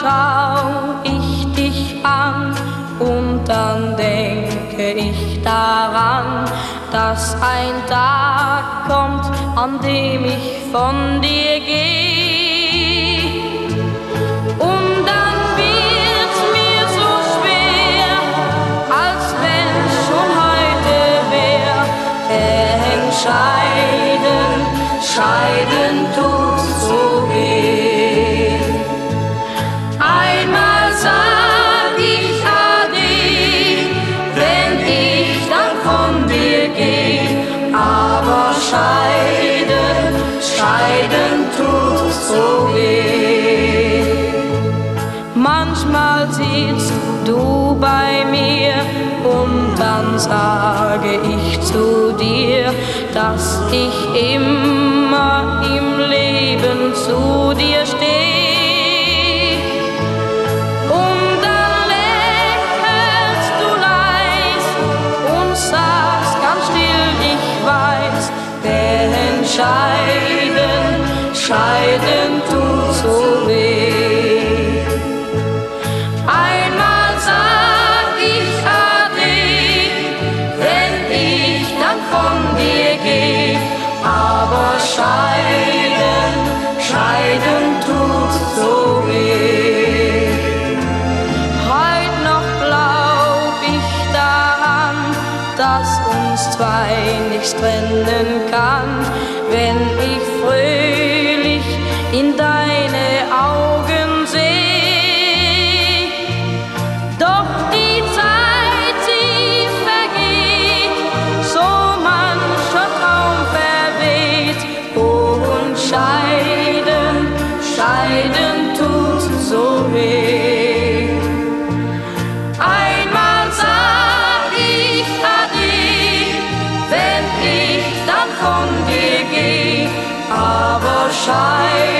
schau ich dich an und dann denke ich daran, dass ein Tag kommt, an dem ich von dir gehe. Und dann wird's mir so schwer, als wenn schon heute wär. Entscheiden, scheiden tut sage ich zu dir, dass ich immer im Leben zu dir stehe. Und dann lächelst scheiden, scheiden tut so weh. Heut noch glaub ich daran, dass uns zwei nichts trennen kann, wenn ich fröhlich in deine wenn